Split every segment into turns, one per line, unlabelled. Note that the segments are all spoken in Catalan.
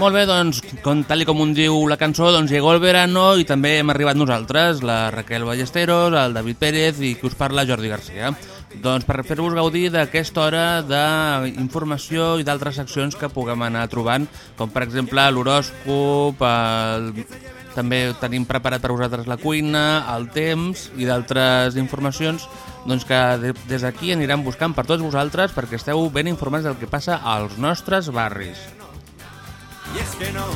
Molt bé, doncs, com, tal com un diu la cançó, doncs llegó el verano i també hem arribat nosaltres, la Raquel Ballesteros, el David Pérez i qui us parla, Jordi Garcia. Doncs per fer-vos gaudir d'aquesta hora d'informació i d'altres seccions que puguem anar trobant, com per exemple l'horòscop, el... també tenim preparat per vosaltres la cuina, el temps i d'altres informacions doncs que de- des d'aquí anirem buscant per tots vosaltres perquè esteu ben informats del que passa als nostres barris.
Y es que no.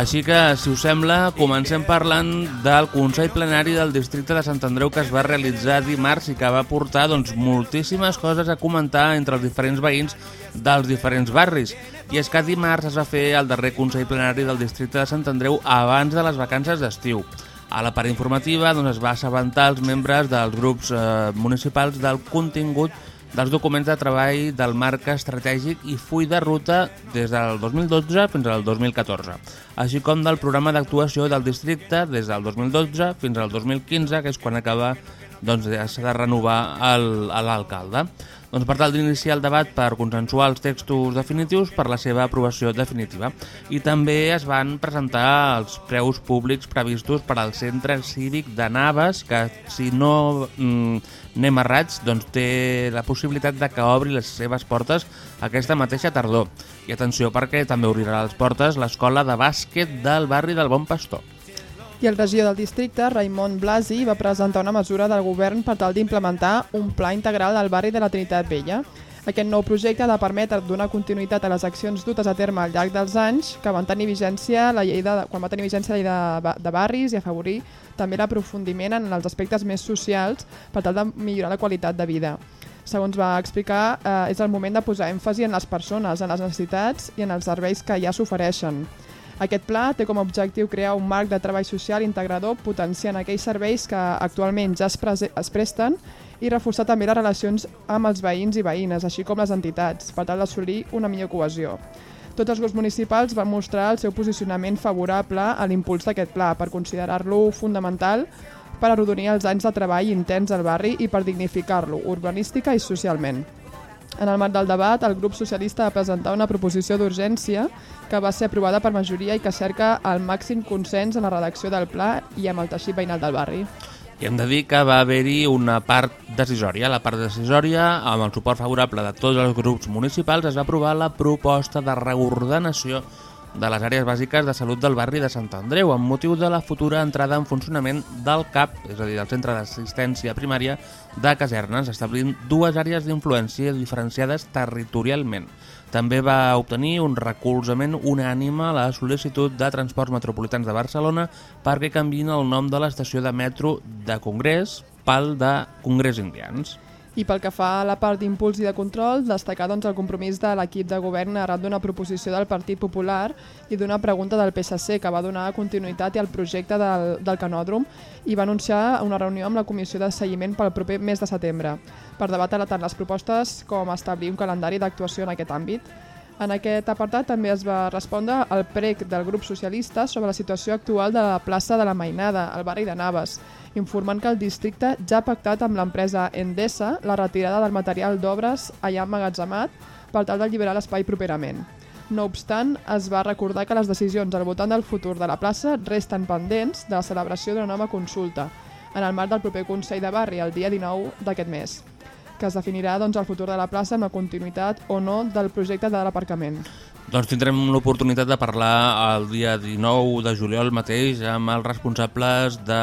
Així que, si us sembla, comencem parlant del Consell Plenari del Districte de Sant Andreu que es va realitzar dimarts i que va portar doncs, moltíssimes coses a comentar entre els diferents veïns dels diferents barris. I és que dimarts es va fer el darrer Consell Plenari del Districte de Sant Andreu abans de les vacances d'estiu. A la part informativa doncs, es va assabentar els membres dels grups eh, municipals del contingut dels documents de treball del marc estratègic i full de ruta des del 2012 fins al 2014, així com del programa d'actuació del districte des del 2012 fins al 2015, que és quan acaba doncs, s'ha de renovar l'alcalde. Doncs per tal d'iniciar el debat per consensuar els textos definitius per la seva aprovació definitiva. I també es van presentar els preus públics previstos per al centre cívic de Naves, que si no mm, anem errats, doncs té la possibilitat de que obri les seves portes aquesta mateixa tardor. I atenció perquè també obrirà les portes l'escola de bàsquet del barri del Bon Pastor.
I el regidor del districte, Raimon Blasi, va presentar una mesura del govern per tal d'implementar un pla integral del barri de la Trinitat Vella. Aquest nou projecte ha de permetre donar continuïtat a les accions dutes a terme al llarg dels anys que van tenir vigència la llei de, quan va tenir vigència la llei de, de barris i afavorir també l'aprofundiment en els aspectes més socials per tal de millorar la qualitat de vida. Segons va explicar, eh, és el moment de posar èmfasi en les persones, en les necessitats i en els serveis que ja s'ofereixen. Aquest pla té com a objectiu crear un marc de treball social integrador potenciant aquells serveis que actualment ja es, es presten i reforçar també les relacions amb els veïns i veïnes, així com les entitats, per tal d'assolir una millor cohesió. Tots els grups municipals van mostrar el seu posicionament favorable a l'impuls d'aquest pla per considerar-lo fundamental per arrodonir els anys de treball intens al barri i per dignificar-lo urbanística i socialment. En el marc del debat, el grup socialista va presentar una proposició d'urgència que va ser aprovada per majoria i que cerca el màxim consens en la redacció del pla i amb el teixit veïnal del barri.
I hem de dir que va haver-hi una part decisòria. La part decisòria, amb el suport favorable de tots els grups municipals, es va aprovar la proposta de reordenació de les àrees bàsiques de salut del barri de Sant Andreu amb motiu de la futura entrada en funcionament del CAP, és a dir, del Centre d'Assistència Primària de Casernes, establint dues àrees d'influència diferenciades territorialment. També va obtenir un recolzament unànime a la sol·licitud de Transports Metropolitans de Barcelona perquè canviïn el nom de l'estació de metro de Congrés pel de Congrés Indians.
I pel que fa a la part d'impuls i de control, destacar doncs, el compromís de l'equip de govern arran d'una proposició del Partit Popular i d'una pregunta del PSC que va donar continuïtat al projecte del, del canòdrom i va anunciar una reunió amb la comissió de seguiment pel proper mes de setembre per debatre tant les propostes com establir un calendari d'actuació en aquest àmbit. En aquest apartat també es va respondre al prec del grup socialista sobre la situació actual de la plaça de la Mainada, al barri de Naves, informant que el districte ja ha pactat amb l'empresa Endesa la retirada del material d'obres allà emmagatzemat per tal d'alliberar l'espai properament. No obstant, es va recordar que les decisions al voltant del futur de la plaça resten pendents de la celebració d'una nova consulta en el marc del proper Consell de Barri el dia 19 d'aquest mes que es definirà doncs, el futur de la plaça amb la continuïtat o no del projecte de l'aparcament.
Doncs tindrem l'oportunitat de parlar el dia 19 de juliol mateix amb els responsables de,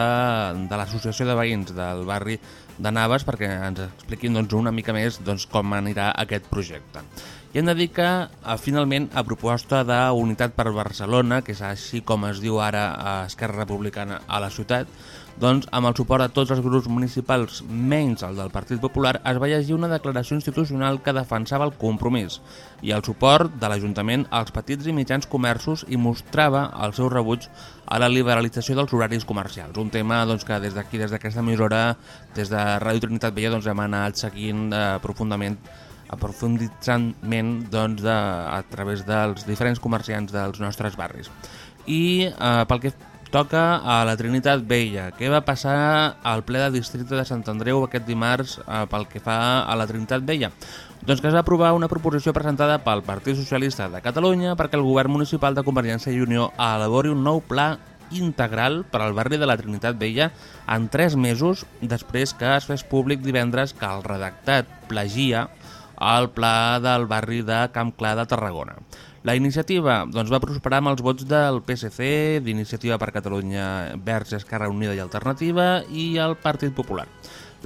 de l'associació de veïns del barri de Naves perquè ens expliquin doncs, una mica més doncs, com anirà aquest projecte. I hem de dir que, eh, finalment, a proposta d'Unitat per Barcelona, que és així com es diu ara a Esquerra Republicana a la ciutat, doncs, amb el suport de tots els grups municipals, menys el del Partit Popular, es va llegir una declaració institucional que defensava el compromís i el suport de l'Ajuntament als petits i mitjans comerços i mostrava el seu rebuig a la liberalització dels horaris comercials. Un tema doncs, que des d'aquí, des d'aquesta emissora, des de Ràdio Trinitat Vella, doncs, hem anat seguint eh, profundament aprofunditzantment doncs, de, a través dels diferents comerciants dels nostres barris. I eh, pel que toca a la Trinitat Vella. Què va passar al ple de districte de Sant Andreu aquest dimarts eh, pel que fa a la Trinitat Vella? Doncs que es va aprovar una proposició presentada pel Partit Socialista de Catalunya perquè el govern municipal de Convergència i Unió elabori un nou pla integral per al barri de la Trinitat Vella en tres mesos després que es fes públic divendres que el redactat plagia al pla del barri de Camp Clar de Tarragona. La iniciativa doncs, va prosperar amb els vots del PSC, d'Iniciativa per Catalunya Verds, Esquerra Unida i Alternativa i el Partit Popular.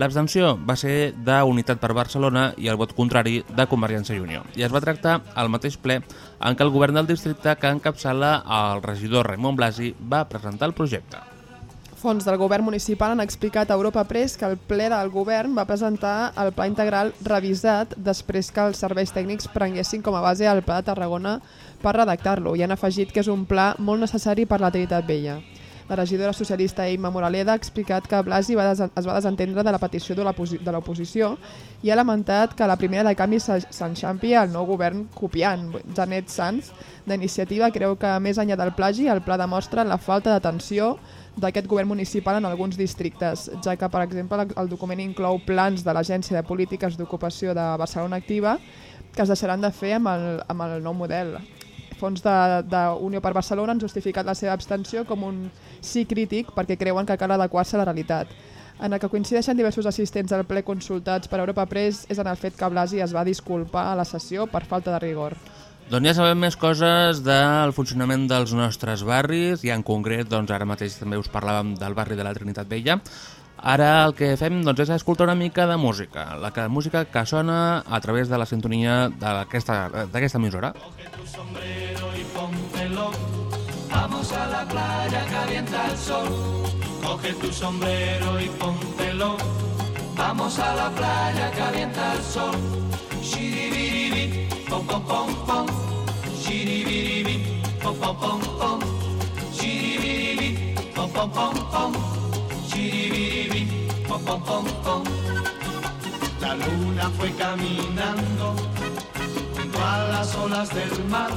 L'abstenció va ser d'Unitat per Barcelona i el vot contrari de Convergència i Unió. I es va tractar al mateix ple en què el govern del districte que encapçala el regidor Raimon Blasi va presentar el projecte.
Fons del govern municipal han explicat a Europa Press que el ple del govern va presentar el pla integral revisat després que els serveis tècnics prenguessin com a base el pla de Tarragona per redactar-lo i han afegit que és un pla molt necessari per la Trinitat Vella. La regidora socialista Imma Moraleda ha explicat que Blasi va es va desentendre de la petició de l'oposició i ha lamentat que la primera de canvi s'enxampi al nou govern copiant. Janet Sanz, d'iniciativa, creu que més enllà del plagi, el pla demostra la falta d'atenció d'aquest govern municipal en alguns districtes, ja que, per exemple, el document inclou plans de l'Agència de Polítiques d'Ocupació de Barcelona Activa que es deixaran de fer amb el, amb el nou model. Fons d'Unió per Barcelona han justificat la seva abstenció com un sí crític perquè creuen que cal adequar-se a la realitat. En el que coincideixen diversos assistents al ple consultats per Europa Press és en el fet que Blasi es va disculpar a la sessió per falta de rigor.
Doncs ja sabem més coses del funcionament dels nostres barris i en concret doncs, ara mateix també us parlàvem del barri de la Trinitat Vella. Ara el que fem doncs, és escoltar una mica de música, la que, música que sona a través de la sintonia d'aquesta emissora. Vamos a la playa, calienta el sol. Coge tu sombrero y póntelo, vamos a la playa, calienta el sol. she be be be, pop pop pop. she be be be, pop pop pop. she be be be, la luna fue caminando junto a las olas del mar.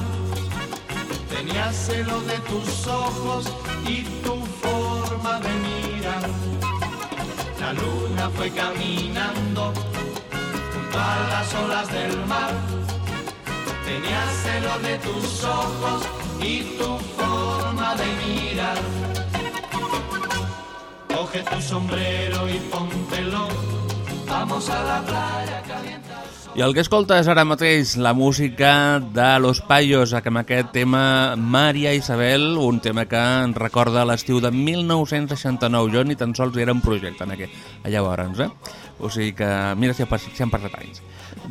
tenías celo de tus ojos y tu forma de mirar. la luna fue caminando. A las olas del mar Tenía celo de tus ojos y tu forma de mirar. Coge tu sombrero y póntelo, vamos a la playa caliente. I el que escoltes ara mateix, la música de Los Payos, amb aquest tema Maria Isabel, un tema que ens recorda l'estiu de 1969. Jo ni tan sols era un projecte en aquell, allà llavors, eh? O sigui que mira si, si han passat anys.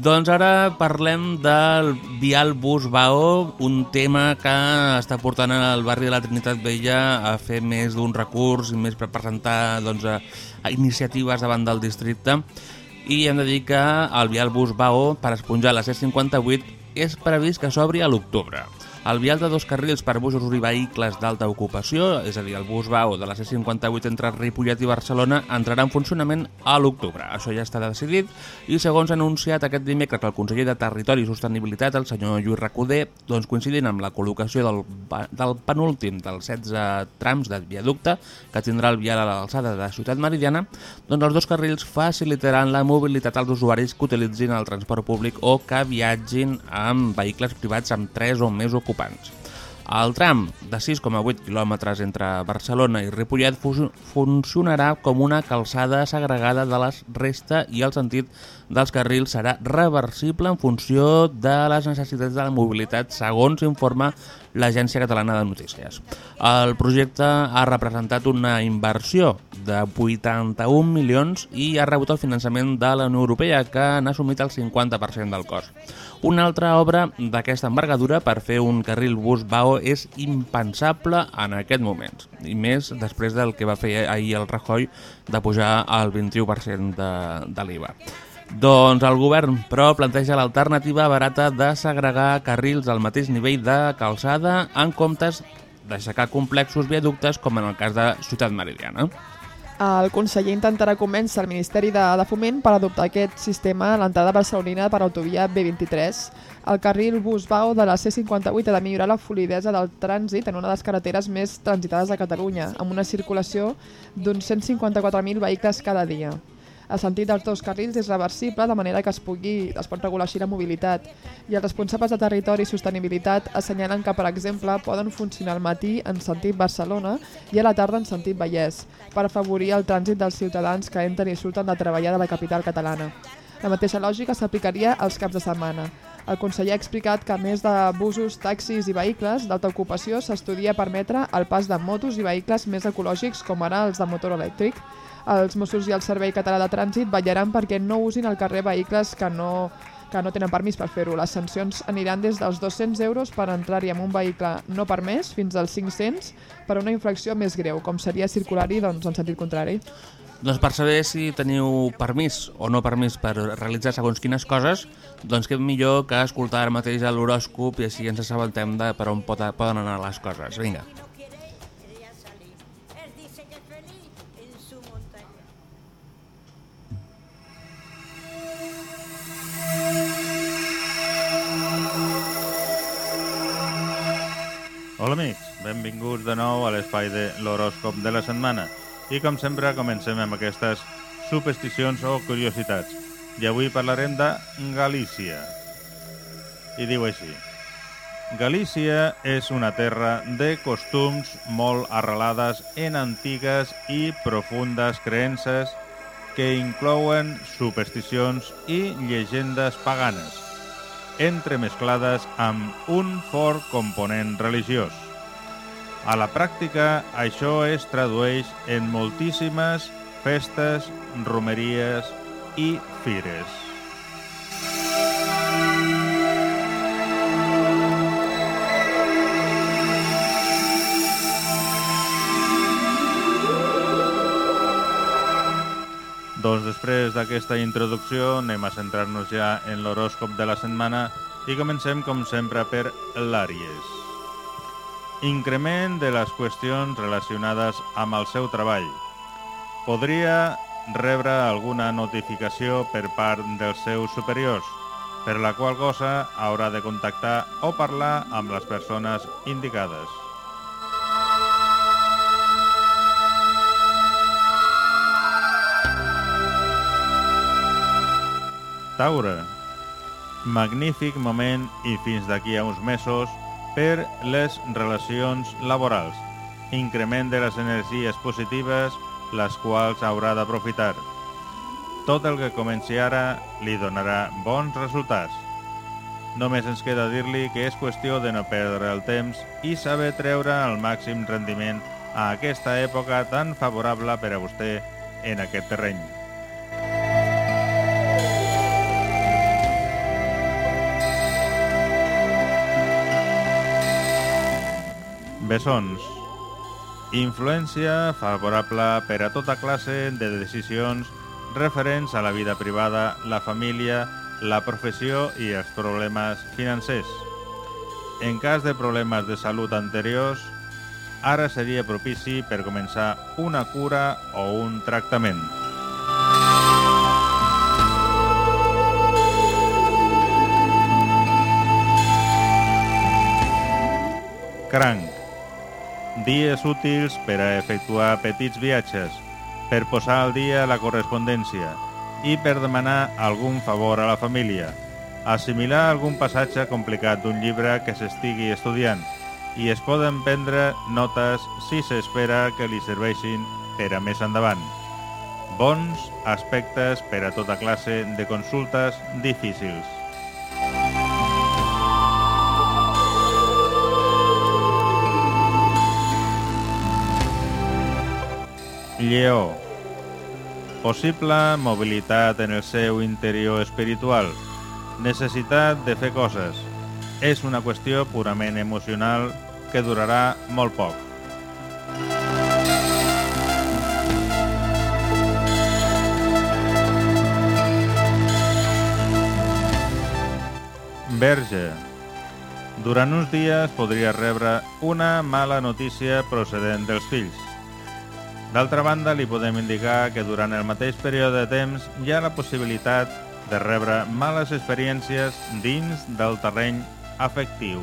Doncs ara parlem del Vial Bus Bao, un tema que està portant el barri de la Trinitat Vella a fer més d'un recurs i més per presentar doncs, a, iniciatives davant del districte. I hem de dir que el Vial Bus Bao, per esponjar la C58, és previst que s'obri a l'octubre. El vial de dos carrils per busos i vehicles d'alta ocupació, és a dir, el bus BAU de la C58 entre Ripollet i Barcelona, entrarà en funcionament a l'octubre. Això ja està decidit i, segons ha anunciat aquest dimecres el conseller de Territori i Sostenibilitat, el senyor Lluís Recoder, doncs coincidint amb la col·locació del, del penúltim dels 16 trams de viaducte que tindrà el vial a l'alçada de Ciutat Meridiana, doncs els dos carrils facilitaran la mobilitat als usuaris que utilitzin el transport públic o que viatgin amb vehicles privats amb 3 o més ocupants ocupants. El tram de 6,8 km entre Barcelona i Ripollet funcionarà com una calçada segregada de la resta i el sentit dels carrils serà reversible en funció de les necessitats de la mobilitat, segons informa l'Agència Catalana de Notícies. El projecte ha representat una inversió de 81 milions i ha rebut el finançament de la Unió Europea, que n'ha assumit el 50% del cost. Una altra obra d'aquesta envergadura per fer un carril bus BAO és impensable en aquest moment, i més després del que va fer ahir el Rajoy de pujar al 21% de, de l'IVA. Doncs el govern, però, planteja l'alternativa barata de segregar carrils al mateix nivell de calçada en comptes d'aixecar complexos viaductes com en el cas de Ciutat Meridiana.
El conseller intentarà convèncer el Ministeri de, de Foment per adoptar aquest sistema a l'entrada barcelonina per autovia B23. El carril bus-bau de la C58 ha de millorar la fluidesa del trànsit en una de les carreteres més transitades de Catalunya, amb una circulació d'uns 154.000 vehicles cada dia. El sentit dels dos carrils és reversible de manera que es, pugui, es pot regular així la mobilitat i els responsables de territori i sostenibilitat assenyalen que, per exemple, poden funcionar al matí en sentit Barcelona i a la tarda en sentit Vallès per afavorir el trànsit dels ciutadans que entren i surten de treballar de la capital catalana. La mateixa lògica s'aplicaria als caps de setmana. El conseller ha explicat que, a més de busos, taxis i vehicles d'alta ocupació, s'estudia permetre el pas de motos i vehicles més ecològics, com ara els de motor elèctric, els Mossos i el Servei Català de Trànsit vetllaran perquè no usin al carrer vehicles que no, que no tenen permís per fer-ho. Les sancions aniran des dels 200 euros per entrar-hi amb un vehicle no permès fins als 500 per una infracció més greu, com seria circular-hi doncs, en sentit contrari.
Doncs per saber si teniu permís o no permís per realitzar segons quines coses, doncs què millor que escoltar ara mateix l'horòscop i així ens assabentem de per on poden anar les coses. Vinga.
Hola amics, benvinguts de nou a l'espai de l'horòscop de la setmana. I com sempre comencem amb aquestes supersticions o curiositats. I avui parlarem de Galícia. I diu així. Galícia és una terra de costums molt arrelades en antigues i profundes creences que inclouen supersticions i llegendes paganes entremesclades amb un fort component religiós. A la pràctica, això es tradueix en moltíssimes festes, romeries i fires. Doncs després d'aquesta introducció anem a centrar-nos ja en l'horòscop de la setmana i comencem, com sempre, per l'Àries. Increment de les qüestions relacionades amb el seu treball. Podria rebre alguna notificació per part dels seus superiors, per la qual cosa haurà de contactar o parlar amb les persones indicades. Taure. Magnífic moment i fins d'aquí a uns mesos per les relacions laborals. Increment de les energies positives, les quals haurà d'aprofitar. Tot el que comenci ara li donarà bons resultats. Només ens queda dir-li que és qüestió de no perdre el temps i saber treure el màxim rendiment a aquesta època tan favorable per a vostè en aquest terreny. Bessons. Influència favorable per a tota classe de decisions referents a la vida privada, la família, la professió i els problemes financers. En cas de problemes de salut anteriors, ara seria propici per començar una cura o un tractament. Cranc dies útils per a efectuar petits viatges, per posar al dia la correspondència i per demanar algun favor a la família, assimilar algun passatge complicat d'un llibre que s'estigui estudiant i es poden prendre notes si s'espera que li serveixin per a més endavant. Bons aspectes per a tota classe de consultes difícils. Lleó. Possible mobilitat en el seu interior espiritual. Necessitat de fer coses. És una qüestió purament emocional que durarà molt poc. Verge. Durant uns dies podria rebre una mala notícia procedent dels fills. D'altra banda, li podem indicar que durant el mateix període de temps hi ha la possibilitat de rebre males experiències dins del terreny afectiu.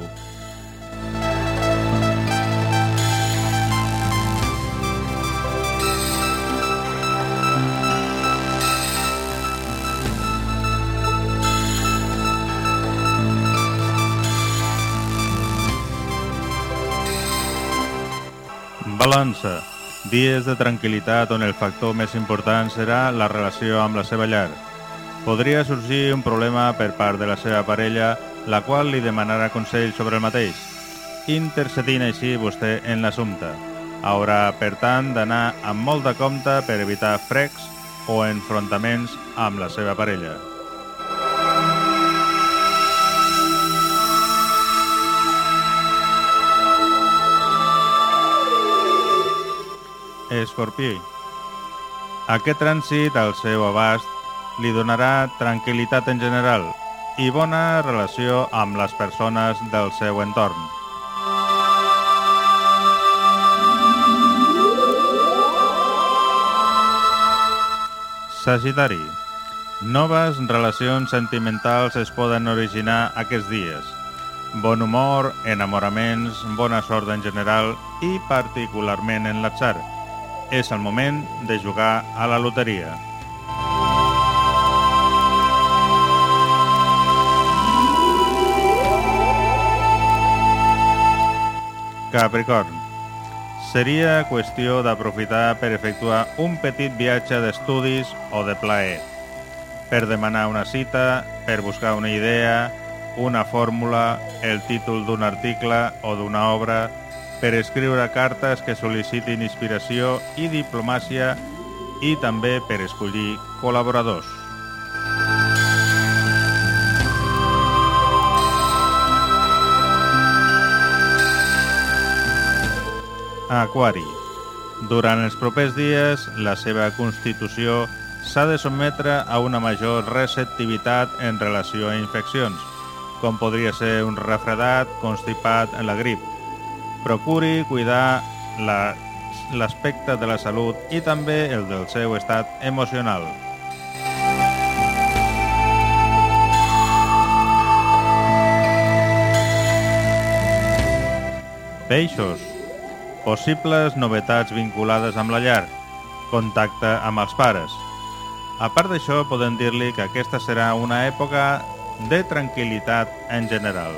Balança. Dies de tranquil·litat on el factor més important serà la relació amb la seva llar. Podria sorgir un problema per part de la seva parella, la qual li demanarà consell sobre el mateix, intercedint així vostè en l'assumpte. Haurà, per tant, d'anar amb molt de compte per evitar frecs o enfrontaments amb la seva parella. Escorpí. Aquest trànsit al seu abast li donarà tranquil·litat en general i bona relació amb les persones del seu entorn. Sagitari. Noves relacions sentimentals es poden originar aquests dies. Bon humor, enamoraments, bona sort en general i particularment en l'atzar. És el moment de jugar a la loteria. Capricorn. Seria qüestió d'aprofitar per efectuar un petit viatge d'estudis o de plaer, per demanar una cita, per buscar una idea, una fórmula, el títol d'un article o d'una obra, per escriure cartes que sol·licitin inspiració i diplomàcia i també per escollir col·laboradors. Aquari. Durant els propers dies, la seva constitució s'ha de sotmetre a una major receptivitat en relació a infeccions, com podria ser un refredat, constipat la grip. Procuri cuidar l'aspecte la, de la salut i també el del seu estat emocional. Peixos. Possibles novetats vinculades amb la llar. Contacte amb els pares. A part d'això, podem dir-li que aquesta serà una època de tranquil·litat en general.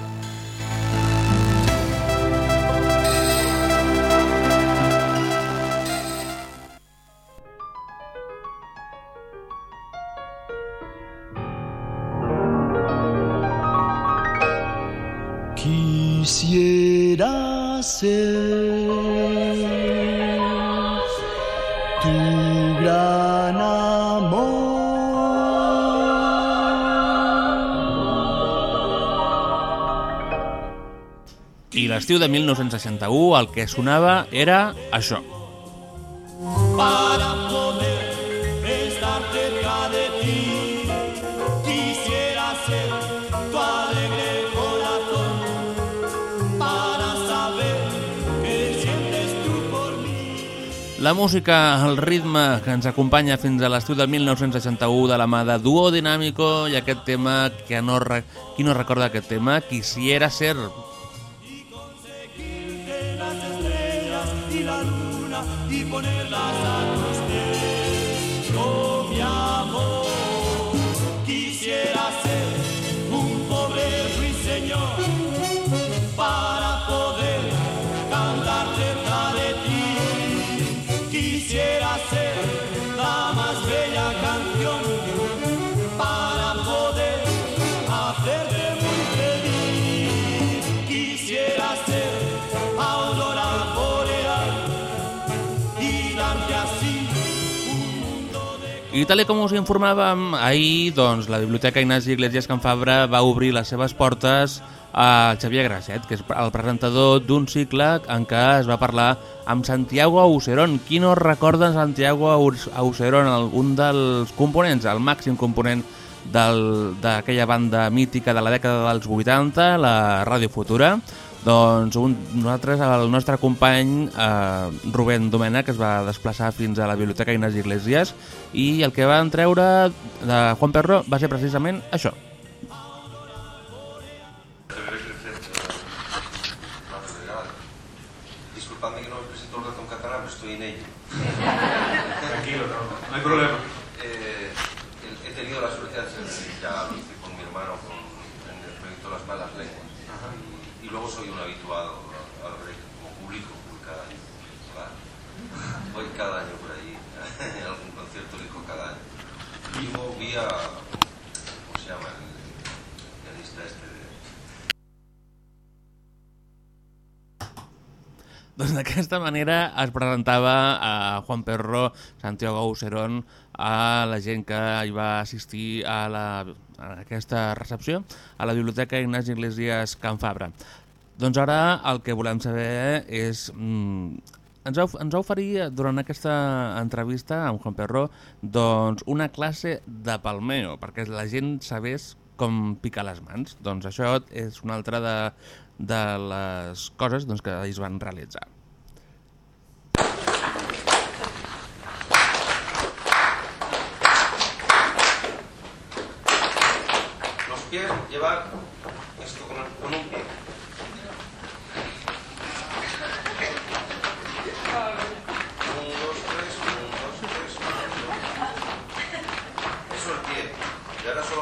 L'estiu de 1961 el que sonava era això.
Para poder estar cerca de ti, quisiera ser tu alegre corazón, para saber que sientes tú por mí.
La música, el ritme que ens acompanya fins a l'estiu de 1961 de la mà de Duo Dinámico i aquest tema, que no, qui no recorda aquest tema? Quisiera ser... I tal com us informàvem, ahir doncs, la Biblioteca Ignasi Iglesias Can Fabra va obrir les seves portes a Xavier Grasset, que és el presentador d'un cicle en què es va parlar amb Santiago Auserón. Qui no recorda Santiago el- un dels components, el màxim component d'aquella banda mítica de la dècada dels 80, la Ràdio Futura? Doncs un, nosaltres, el nostre company eh, Rubén Domènech es va desplaçar fins a la Biblioteca Ignasi Iglesias i el que van treure de Juan Perro va ser precisament això.
Disculpadme que no me presento el rato en catalán, pero estoy en ello.
Tranquilo, no, no hay problema.
Eh, he he tenido la suerte de hacer, ya lo hice con mi hermano con, en el proyecto Las Malas Lenguas. Y, y luego soy un habituado al proyecto, como público, voy cada año. Claro. Voy cada año por ahí, en algún concierto elijo cada año. Y luego vi a, ¿cómo se llama? El pianista este de...
Doncs d'aquesta manera es presentava a Juan Perro, Santiago Auserón, a la gent que hi va assistir a, la, a aquesta recepció a la Biblioteca Ignasi Iglesias Can Fabra. Doncs ara el que volem saber és... Mm, ens va, ens va oferir durant aquesta entrevista amb Juan Perro doncs, una classe de palmeo, perquè la gent sabés com picar les mans. Doncs això és una altra de, de les coses doncs, que ells van realitzar.
Los pies, llevar esto con, con un pie.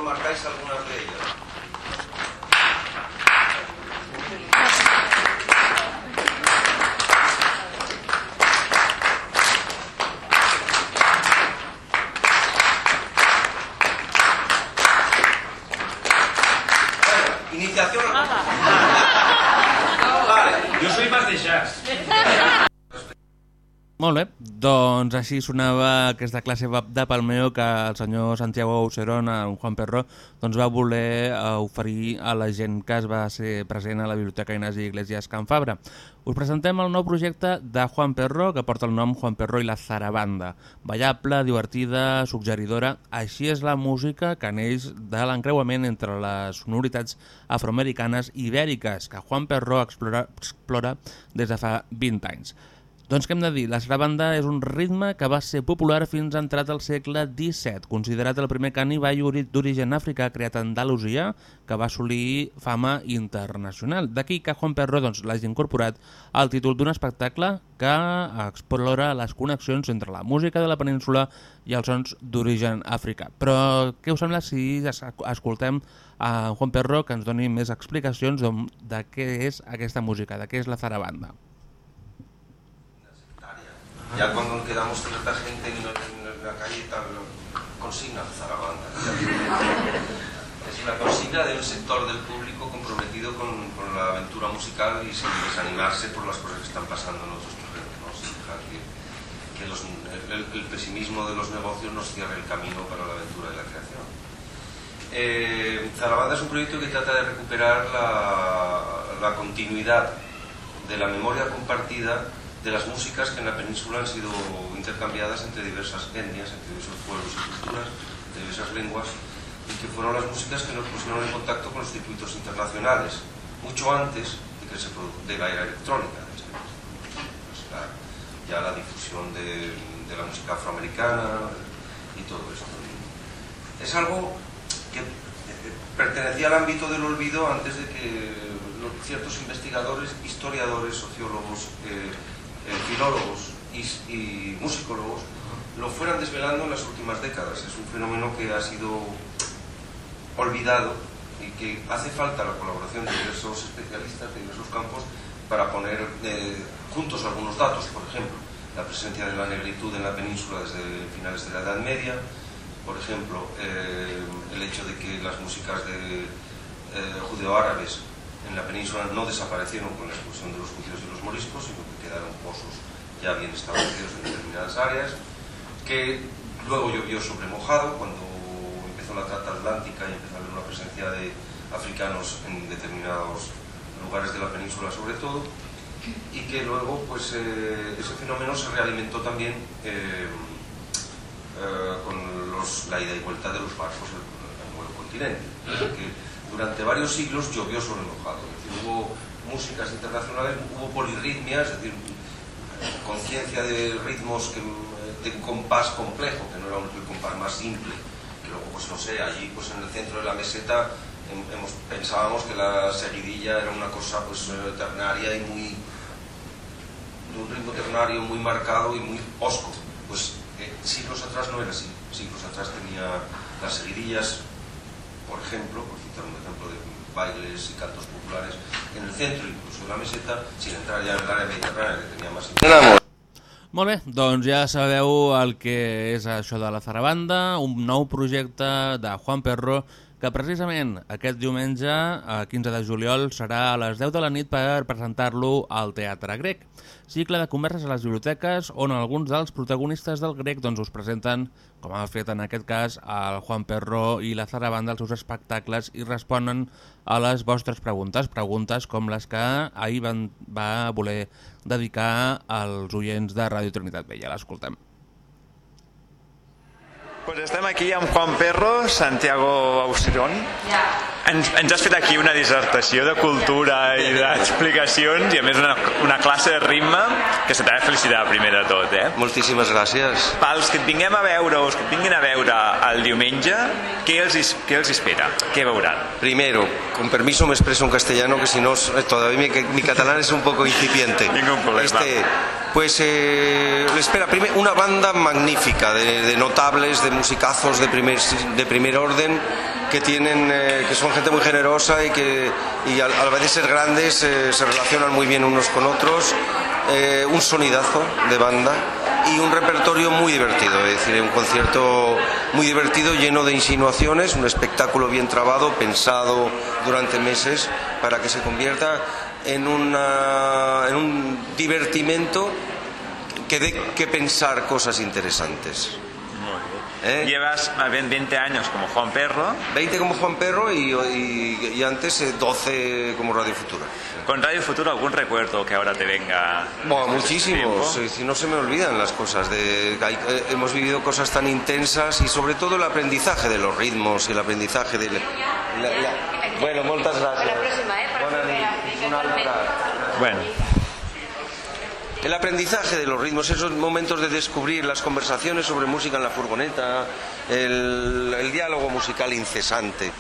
Marcáis algunas de ellas. Bueno, iniciación. Vale.
Yo soy más de jazz.
Molt bé, doncs així sonava aquesta classe de palmeo que el senyor Santiago Auserón, en Juan Perro, doncs va voler eh, oferir a la gent que es va ser present a la Biblioteca Ignasi Iglesias Can Fabra. Us presentem el nou projecte de Juan Perro, que porta el nom Juan Perro i la Zarabanda. Ballable, divertida, suggeridora, així és la música que neix de l'encreuament entre les sonoritats afroamericanes i ibèriques que Juan Perro explora, explora des de fa 20 anys. Doncs què hem de dir? La sarabanda és un ritme que va ser popular fins entrat al segle XVII, considerat el primer cant i ball ori- d'origen africà creat a Andalusia, que va assolir fama internacional. D'aquí que Juan Perro doncs, l'hagi incorporat al títol d'un espectacle que explora les connexions entre la música de la península i els sons d'origen africà. Però què us sembla si es- escoltem a Juan Perro que ens doni més explicacions de què és aquesta música, de què és la zarabanda?
Ya cuando quedamos cierta gente en, en la calle tal, consigna zarabanda. Es una consigna de un sector del público comprometido con, con la aventura musical y sin desanimarse por las cosas que están pasando en otros terrenos. ¿no? Sin dejar que, que los- el, el pesimismo de los negocios nos cierre el camino para la aventura de la creación. Eh, Zarabanda es un proyecto que trata de recuperar la, la continuidad de la memoria compartida de las músicas que en la península han sido intercambiadas entre diversas etnias, entre diversos pueblos y culturas, entre diversas lenguas, y que fueron las músicas que nos pusieron en contacto con los circuitos internacionales, mucho antes de, que se de la era electrónica. pues, la- ya la difusión de, de la música afroamericana y todo esto. Es algo que eh, pertenecía al ámbito del olvido antes de que ciertos investigadores, historiadores, sociólogos, eh, filólogos y, y musicólogos lo fueran desvelando en las últimas décadas. Es un fenómeno que ha sido olvidado y que hace falta la colaboración de diversos especialistas de diversos campos para poner eh, juntos algunos datos, por ejemplo, la presencia de la negritud en la península desde finales de la Edad Media, por ejemplo, eh, el hecho de que las músicas de eh, judeo-árabes en la península no desaparecieron con la expulsión de los judíos y los moriscos, sino que quedaron pozos ya bien establecidos en determinadas áreas, que luego llovió sobre mojado cuando empezó la trata atlántica y empezó a haber una presencia de africanos en determinados lugares de la península sobre todo, y que luego pues eh, ese fenómeno se realimentó también eh, eh, con los- la ida y vuelta de los barcos al, nuevo continente. Que durante varios siglos llovió sobre mojado. Es decir, hubo músicas internacionales, hubo polirritmia, es decir, conciencia de ritmos que, de un compás complejo, que no era un- el compás más simple, que luego, pues no sé, allí pues en el centro de la meseta em- hemos, pensábamos que la seguidilla era una cosa pues eh, ternaria y muy de un ritmo ternario muy marcado y muy osco. Pues eh, siglos atrás no era así. Siglos atrás tenía las seguidillas, por ejemplo, por citar un ejemplo de bailes y cantos populares, en el centro incluso de la meseta, sin entrar ya en el área mediterránea que tenía más
Molt bé, doncs ja sabeu el que és això de la Zarabanda, un nou projecte de Juan Perro que precisament aquest diumenge, a 15 de juliol, serà a les 10 de la nit per presentar-lo al Teatre Grec. Cicle de converses a les biblioteques on alguns dels protagonistes del grec doncs, us presenten, com ha fet en aquest cas, el Juan Perro i la Zarabanda els seus espectacles i responen a les vostres preguntes, preguntes com les que ahir van, va voler dedicar als oients de Ràdio Trinitat Vella. L'escoltem.
Pues estem aquí amb Juan Perro, Santiago Auserón. Ens, ens has fet aquí una dissertació de cultura i d'explicacions i a més una, una classe de ritme que se t'ha de felicitar primer de tot, eh?
Moltíssimes gràcies.
Pels que et vinguem a veure o els que et vinguin a veure el diumenge, què els, què els espera? Què veuran?
Primero, con permiso me expreso en castellano, que si no, eh, todavía mi, mi catalán es un poco incipiente.
Ningún problema.
Este, pues eh, le espera una banda magnífica de, de notables, de musicazos de primer, de primer orden, que tienen, eh, que son gente muy generosa y que y al vez de ser grandes eh, se relacionan muy bien unos con otros. Eh, un sonidazo de banda y un repertorio muy divertido, es decir, un concierto muy divertido, lleno de insinuaciones, un espectáculo bien trabado, pensado durante meses para que se convierta en, una, en un divertimento que dé que pensar cosas interesantes. ¿Eh?
Llevas más bien 20 años como Juan Perro.
20 como Juan Perro y, y- y antes eh, 12 como Radio Futura.
Con Radio Futuro, ¿algún recuerdo que ahora te venga?
Bueno,
de
muchísimos, eh, si no se me olvidan las cosas. De, hay- eh, hemos vivido cosas tan intensas y sobre todo el aprendizaje de los ritmos y el aprendizaje del... la- la- bueno, muchas gracias.
La próxima, ¿eh? Para
Bona
volver
nit.
a-
Una altra.
Bueno,
El aprendizaje de los ritmos, esos momentos de descubrir las conversaciones sobre música en la furgoneta, el, el diálogo musical incesante,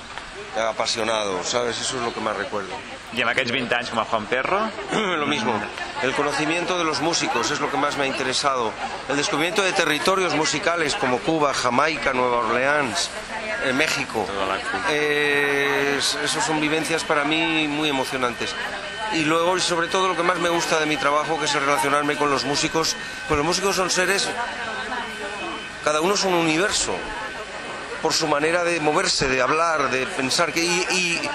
apasionado, ¿sabes? Eso es lo que más recuerdo.
i amb aquests 20 anys com a Juan Perro,
Lo mismo. El conocimiento de los músicos es lo que más me ha interesado. El descubrimiento de territorios musicales como Cuba, Jamaica, Nueva Orleans, eh, México. Eh, es- esos son vivencias para mí muy emocionantes. Y luego, y sobre todo, lo que más me gusta de mi trabajo, que es el relacionarme con los músicos. Pues los músicos son seres, cada uno es un universo por su manera de moverse, de hablar, de pensar, que, y, y,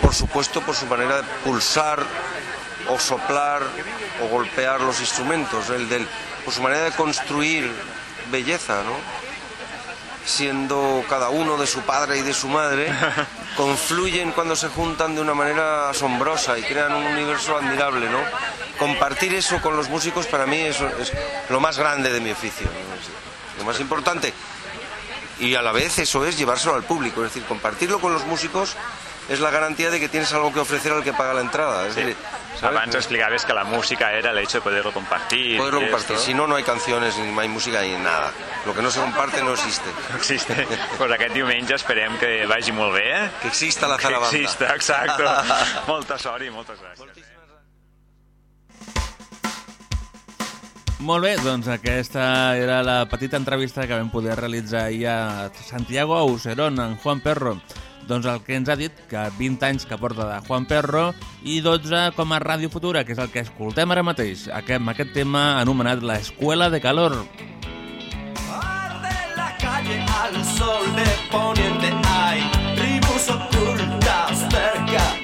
por supuesto por su manera de pulsar o soplar o golpear los instrumentos, el del, por su manera de construir belleza, ¿no? Siendo cada uno de su padre y de su madre, confluyen cuando se juntan de una manera asombrosa y crean un universo admirable, ¿no? Compartir eso con los músicos para mí es, es lo más grande de mi oficio, lo más importante y a la vez eso es llevárselo al público, es decir, compartirlo con los músicos es la garantía de que tienes algo que ofrecer al que paga la entrada. Es
sí.
decir, ¿sabes?
abans explicaves que la música era el hecho de poderlo compartir.
Poderlo compartir.
esto.
Si no, no hay canciones, ni hay música, ni nada. Lo que no se comparte no existe.
No existe. pues aquest diumenge esperem que vagi molt bé, eh?
Que exista la
Que
zarabanda.
exista, exacte. Molta sort i moltes gràcies.
Molt bé, doncs aquesta era la petita entrevista que vam poder realitzar ahir a Santiago Auserón, en Juan Perro. Doncs el que ens ha dit, que 20 anys que porta de Juan Perro i 12 com a Ràdio Futura, que és el que escoltem ara mateix, aquest, amb aquest tema anomenat La Escuela de Calor.
Arde la calle al sol de poniente hay tribus ocultas cerca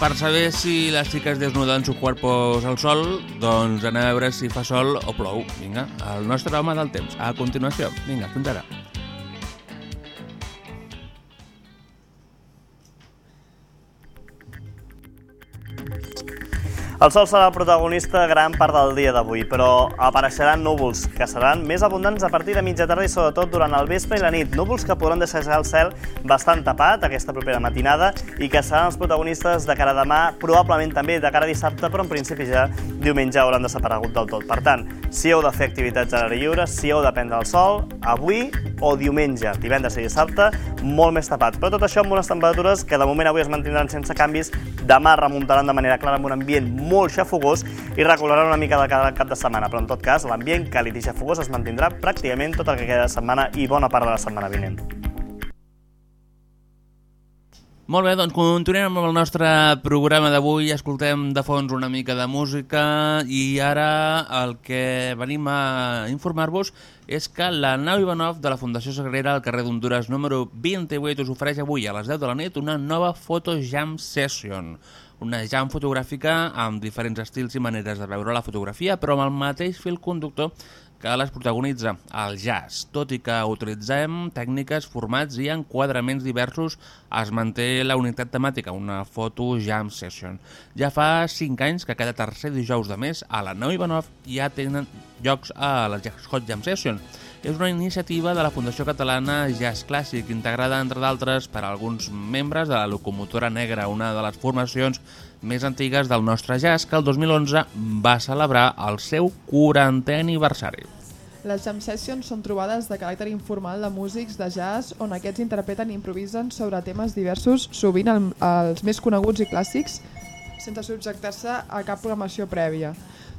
per saber si les xiques desnuden sus cuerpos al sol, doncs anem a veure si fa sol o plou. Vinga, el nostre home del temps. A continuació. Vinga, fins ara.
El sol serà el protagonista gran part del dia d'avui, però apareixeran núvols, que seran més abundants a partir de mitja tarda i sobretot durant el vespre i la nit. Núvols que podran deixar el cel bastant tapat aquesta propera matinada i que seran els protagonistes de cara a demà, probablement també de cara a dissabte, però en principi ja diumenge hauran desaparegut del tot. Per tant, si heu de fer activitats a l'aire lliure, si heu de prendre el sol, avui o diumenge, divendres i dissabte, molt més tapat. Però tot això amb unes temperatures que de moment avui es mantindran sense canvis, demà remuntaran de manera clara amb un ambient molt xafogós i recolaran una mica de cada cap de setmana, però en tot cas l'ambient càlid i xafogós es mantindrà pràcticament tot el que queda de setmana i bona part de la setmana vinent.
Molt bé, doncs continuem amb el nostre programa d'avui, escoltem de fons una mica de música i ara el que venim a informar-vos és que la nau Ivanov de la Fundació Sagrera al carrer d'Honduras número 28 us ofereix avui a les 10 de la nit una nova Photo Jam Session, una jam fotogràfica amb diferents estils i maneres de veure la fotografia, però amb el mateix fil conductor que les protagonitza el jazz. Tot i que utilitzem tècniques, formats i enquadraments diversos, es manté la unitat temàtica, una foto jam session. Ja fa 5 anys que cada tercer dijous de mes a la Nau Ivanov ja tenen llocs a les Hot Jam Session. És una iniciativa de la Fundació Catalana Jazz Clàssic, integrada, entre d'altres, per alguns membres de la Locomotora Negra, una de les formacions més antigues del nostre jazz, que el 2011 va celebrar el seu 40è aniversari.
Les jam sessions són trobades de caràcter informal de músics de jazz on aquests interpreten i improvisen sobre temes diversos, sovint el, els més coneguts i clàssics, sense subjectar-se a cap programació prèvia.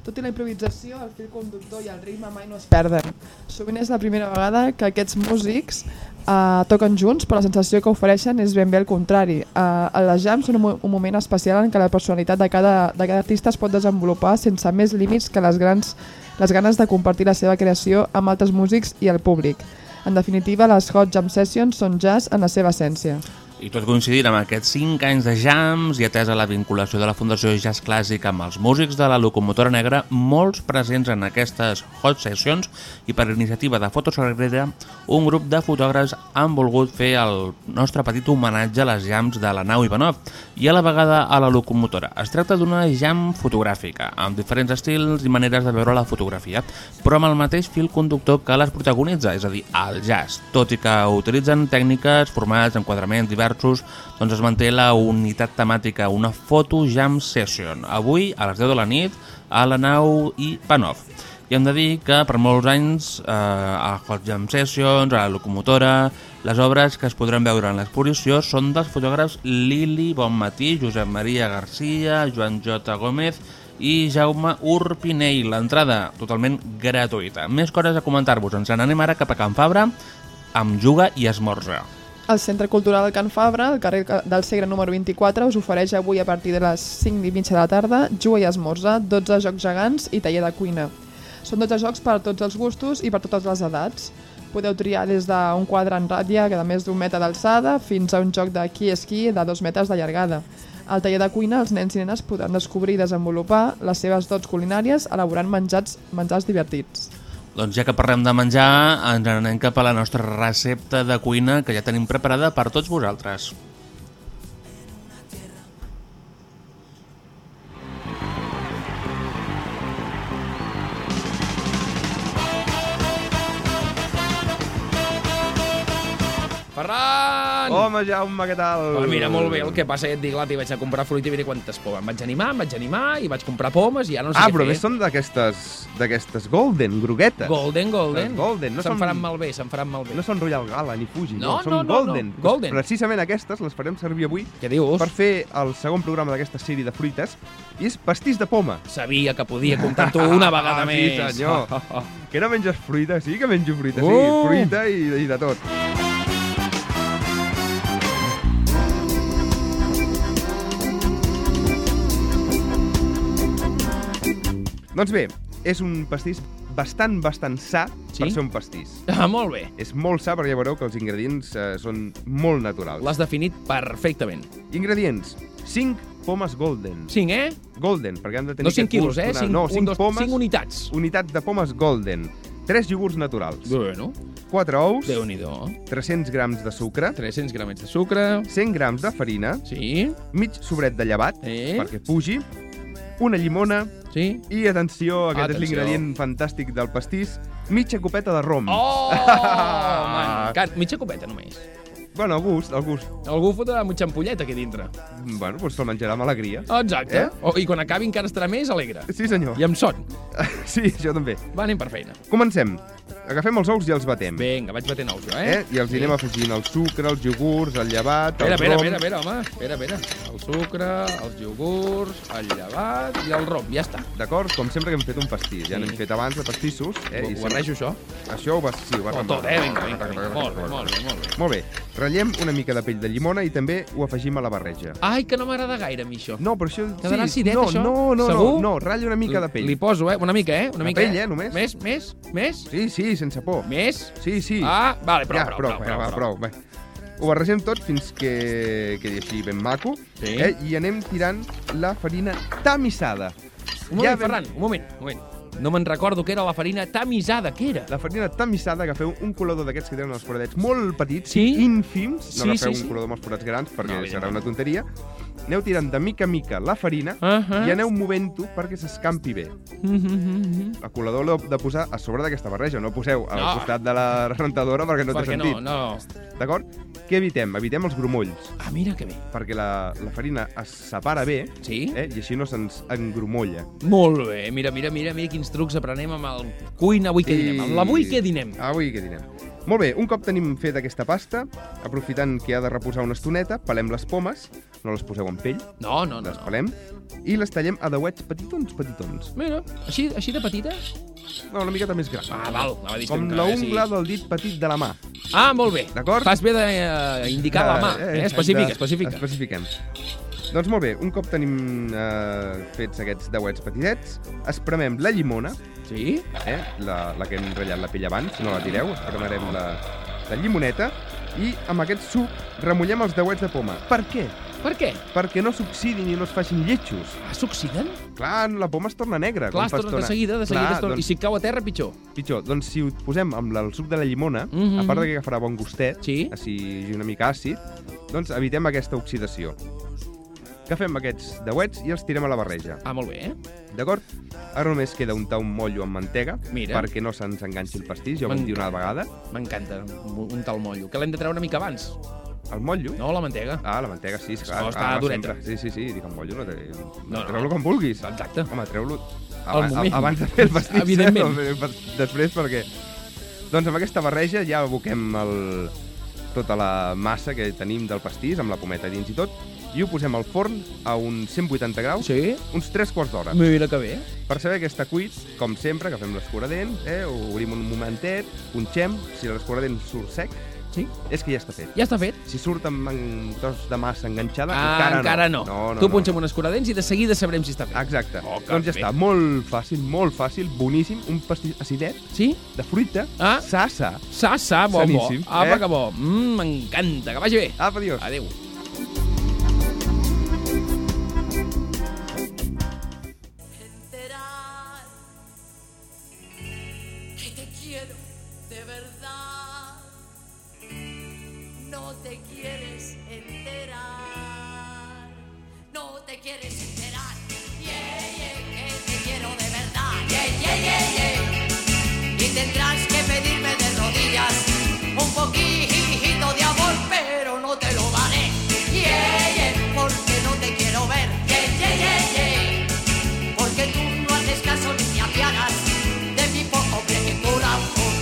Tot i la improvisació, el fil conductor i el ritme mai no es perden. Sovint és la primera vegada que aquests músics uh, toquen junts, però la sensació que ofereixen és ben bé el contrari. Uh, les jams són un, un moment especial en què la personalitat de cada, de cada artista es pot desenvolupar sense més límits que les, grans, les ganes de compartir la seva creació amb altres músics i el públic. En definitiva, les Hot Jam Sessions són jazz en la seva essència.
I tot coincidint amb aquests 5 anys de jams i atesa la vinculació de la Fundació Jazz Clàssic amb els músics de la Locomotora Negra, molts presents en aquestes hot sessions i per iniciativa de Fotos Sagrera, un grup de fotògrafs han volgut fer el nostre petit homenatge a les jams de la nau Ivanov i a la vegada a la locomotora. Es tracta d'una jam fotogràfica, amb diferents estils i maneres de veure la fotografia, però amb el mateix fil conductor que les protagonitza, és a dir, el jazz. Tot i que utilitzen tècniques, formats, enquadraments diversos, doncs es manté la unitat temàtica, una foto jam session. Avui, a les 10 de la nit, a la nau Ivanov. I hem de dir que per molts anys eh, a Hot Jam Sessions, a la locomotora, les obres que es podran veure en l'exposició són dels fotògrafs Lili Bonmatí, Josep Maria Garcia, Joan J. Gómez i Jaume Urpinell. L'entrada totalment gratuïta. Més coses a comentar-vos. Ens n'anem ara cap a Can Fabra amb Juga i Esmorza.
El Centre Cultural Can Fabra, al carrer del Segre número 24, us ofereix avui a partir de les 5 i mitja de la tarda Juga i Esmorza, 12 jocs gegants i taller de cuina. Són 12 jocs per a tots els gustos i per totes les edats. Podeu triar des d'un quadre en ratlla de més d'un metre d'alçada fins a un joc de qui esquí de dos metres de llargada. Al taller de cuina, els nens i nenes podran descobrir i desenvolupar les seves dots culinàries elaborant menjats, menjars divertits.
Doncs ja que parlem de menjar, ens anem cap a la nostra recepta de cuina que ja tenim preparada per tots vosaltres.
Ferran!
Home, Jaume, què tal?
Pues mira, molt bé, el que passa, ja et dic, l'altre vaig a comprar fruita i mira quantes pomes. Em vaig animar, em vaig animar i vaig comprar pomes i ara no sé
Ah,
què
però
fer.
més són d'aquestes d'aquestes golden, groguetes.
Golden, golden.
Les golden, no
se'n
són-
faran malbé, se'n faran malbé.
No són Royal Gala ni Fuji,
No,
no, són
no, no,
golden.
no, golden.
Precisament aquestes les farem servir avui
Què dius?
per fer el segon programa d'aquesta sèrie de fruites i és pastís de poma.
Sabia que podia comptar tu una vegada
ah,
més.
Sí, senyor. que no menges fruita? Sí que menjo fruita, sí.
Uh!
Fruita i, i de tot. Doncs bé, és un pastís bastant, bastant sa
Sí?
per ser un pastís.
Ah, molt bé.
És molt sa perquè ja veureu que els ingredients eh, són molt naturals.
L'has definit perfectament.
Ingredients. 5 pomes golden.
5, eh?
Golden, perquè han de tenir
No 5
aquest
quilos, eh?
tonal.
5,
no,
un,
5
dos,
pomes,
5 unitats.
unitats de pomes golden. 3 iogurts naturals.
Bueno,
4 ous,
Déu-n'hi-do.
300 grams de sucre,
300 grams de sucre.
100 grams de farina,
Sí.
mig sobret de llevat,
Eh?
perquè pugi, una llimona
Sí.
i, atenció, aquest
Atenció.
és l'ingredient fantàstic del pastís, mitja copeta de rom.
Oh, m'encanta. Mitja copeta només.
Bueno, el gust, el gust.
Algú fotrà mitja ampolleta aquí dintre.
Bueno, doncs te'l menjarà amb alegria.
Exacte.
Eh?
Oh, I quan acabi encara estarà més alegre.
Sí, senyor.
I amb son.
Sí, això també.
Va, anem per feina.
Comencem. Agafem els ous i els batem.
Vinga, vaig batent ous, jo,
Eh?
eh?
I els hi anem afegint el sucre, els iogurts, el llevat, el
espera,
rom...
espera, espera, home. Espera, espera. El sucre, els iogurts, el llevat i el rom. Ja està.
D'acord? Com sempre que hem fet un pastís. Ja
Sí.
n'hem fet abans de pastissos. Eh?
Ho
I
barrejo, això?
Això ho vas... Sí, ho vas
Oh, tot, eh? Vinga, vinga, vinga. Molt bé, molt bé, molt bé.
Molt bé. Ratllem una mica de pell de llimona i també ho afegim a la barreja.
Ai, que no m'agrada gaire a mi, això.
No, però això...
Quedarà
sí,
acidet,
no,
això?
No, no,
Segur?
no, no, ratlla una mica de pell.
Li poso, eh? Una mica, eh? Una mica,
pell, eh, només.
Més, més, més?
Sí, sí, sense por.
Més?
Sí, sí.
Ah, vale, prou,
ja,
prou,
prou,
prou,
prou,
prou,
prou, prou. Bé. Ho barregem tot fins que quedi així ben maco.
Sí.
Eh? I anem tirant la farina tamissada.
Un moment,
Ja vam-
Ferran, un moment, un moment. No me'n recordo que era la farina tamisada, què era?
La farina tamissada, agafeu un colador d'aquests que tenen els foradets molt petits,
Sí?
ínfims,
Sí,
no agafeu
sí, sí.
un colador amb els forats grans perquè
No,
serà una tonteria. Aneu tirant de mica a mica la farina
Uh -huh.
i aneu movent-ho perquè s'escampi bé.
Mhm.
El colador l'heu de posar a sobre d'aquesta barreja, no poseu al
No.
costat de la rentadora perquè no té
Perquè
sentit.
no, no.
D'acord? Què evitem? Evitem els grumolls,
Ah, mira que bé.
perquè la, la farina es separa bé
Sí?
eh? i així no se'ns engrumolla.
Molt bé. Mira, mira, mira, mira quins trucs aprenem amb el cuina avui que dinem. Amb l'avui que dinem.
Avui que dinem. Molt bé, un cop tenim fet aquesta pasta, aprofitant que ha de reposar una estoneta, pelem les pomes, no les poseu en pell,
No, no, no.
les
no.
pelem, i les tallem a deuets petitons, petitons.
Mira, així, així de petita?
No, una miqueta més gran.
Ah, val. Anava a dir
Com
que
la
encara,
ungla
sí.
del dit petit de la mà.
Ah, molt bé.
D'acord?
Fas bé d'indicar la mà. Eh, específica, específica.
Especifiquem. Doncs molt bé, un cop tenim eh, fets aquests deuets petitets, espremem la llimona,
Sí?
eh, la, la que hem ratllat la pell abans, no la tireu, espremarem la, la llimoneta, i amb aquest suc remullem els deuets de poma. Per què?
Per què?
Perquè no s'oxidin i no es facin lletjos.
Ah, s'oxiden?
Clar, la poma es torna negra.
Clar, es torna de
estona.
seguida, de seguida.
Clar,
es torna... I
doncs,
si cau a terra, pitjor.
Pitjor, doncs si ho posem amb el suc de la llimona,
Mhm.
a part de que agafarà bon gustet,
Sí.
així una mica àcid, doncs evitem aquesta oxidació. Agafem aquests deuets i els tirem a la barreja.
Ah, molt bé, eh?
D'acord? Ara només queda untar un mollo amb mantega
Mira.
perquè no se'ns enganxi el pastís, ja ho vam dir una vegada.
M'encanta un, un tal mollo. Que l'hem de treure una mica abans.
El mollo?
No, la mantega.
Ah, la mantega, sí, esclar.
No, està
ah,
dureta.
sempre. Sí, sí, sí, dic el mollo, no té...
No,
No. Treu-lo com vulguis.
Exacte.
Home, treu-lo
Al
aba-
moment.
abans de fer el pastís.
Evidentment.
Eh? Després, perquè... Doncs amb aquesta barreja ja aboquem el... tota la massa que tenim del pastís, amb la pometa dins i tot, i ho posem al forn a uns 180 graus,
Sí?
uns 3 quarts d'hora.
Mira que bé.
Per saber que està cuit, com sempre, agafem l'escuradent, eh, ho obrim un momentet, punxem, si l'escuradent surt sec,
Sí?
és que ja està fet.
Ja està fet.
Si surt amb un tros de massa enganxada,
Ah,
encara,
encara no.
no. no
tu
no,
punxa
no.
amb un escuradents i de seguida sabrem si està fet.
Exacte.
Oh,
doncs ja
bé.
està, molt fàcil, molt fàcil, boníssim, un pastís acidet
Sí?
de fruita,
Ah.
sa, sa.
Sa, sa, bo, bo.
Saníssim,
Apa,
eh?
que bo. Mm, M'encanta. Que vagi bé.
Apa, adiós.
Adéu.
Poquito de amor, pero no te lo daré. Yeah, yeah, porque no te quiero ver. Yeah, yeah, yeah, yeah porque tú no haces caso ni te apiadas de mi pobre corazón.